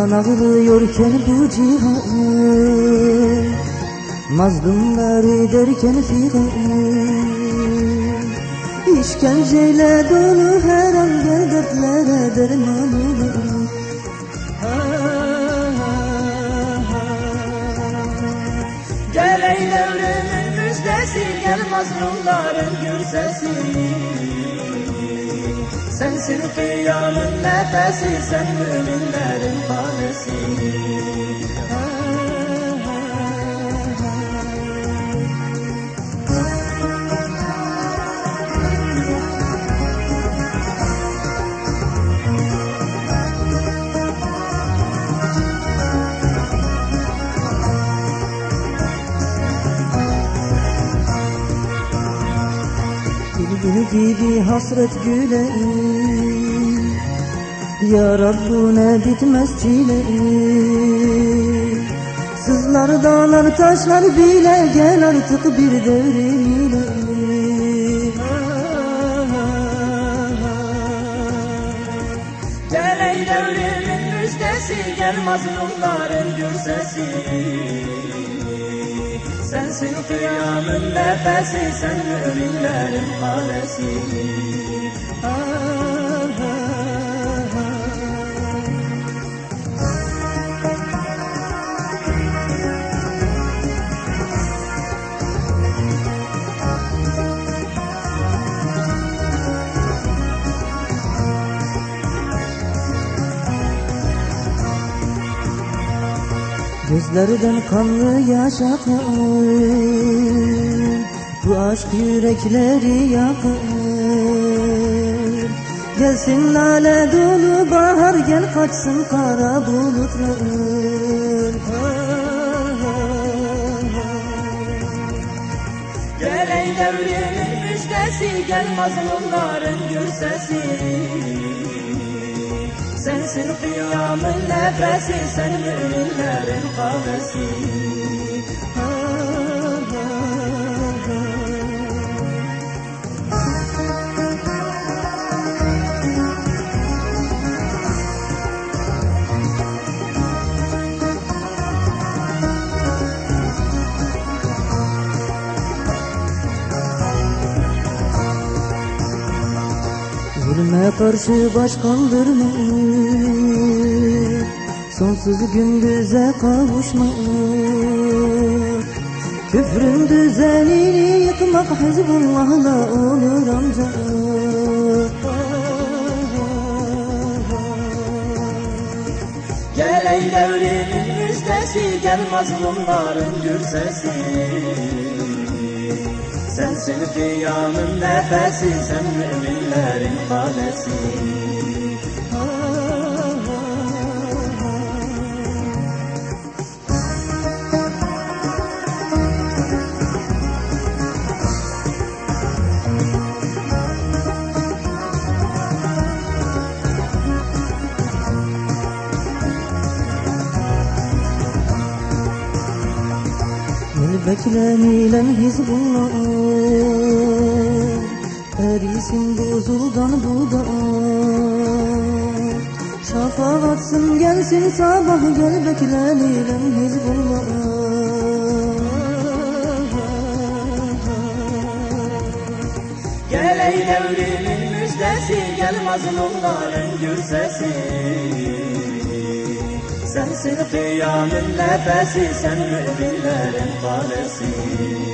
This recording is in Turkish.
Can ağlıyorken bu cihan. Mazlumlar derken figan. İşkenceyle dolu her an gel dertlere derman olur Gel ey devrimin müjdesi Gel mazlumların gür sesi Sensin kıyamın nefesi Sen müminlerin fanesi Bülbül gibi hasret güle Ya Rabbi ne bitmez çile Sızlar dağlar taşlar bile Gel artık bir devrim ile Gel ey devrimin müjdesi Gel mazlumların gür sesi Sensin kıyamın nefesi Sen müminlerin kalesi Gözlerden kanlı yaş akar Bu aşk yürekleri yakar. Gelsin lale dolu bahar Gel kaçsın kara bulutlar. Gel ey devrimin müjdesi Gel mazlumların gür sesi Sensin kıyamın nefesi Sen Zulme karşı baş kaldırma Sonsuz gündüze kavuşma Küfrün düzenini yıkmak Hizbullah'la olur ancak Gel ey devrimin müjdesi Gel mazlumların gür Sensin kıyamın nefesi Sen müminlerin kalesi beklenilen Hizbullah Erisin buzuldan buda Şafak atsın gelsin sabah Gel beklenilen Hizbullah Gel ey devrimin müjdesi Gel mazlumların gür sesi. Sensin kıyamın nefesi Sen müminlerin kalesi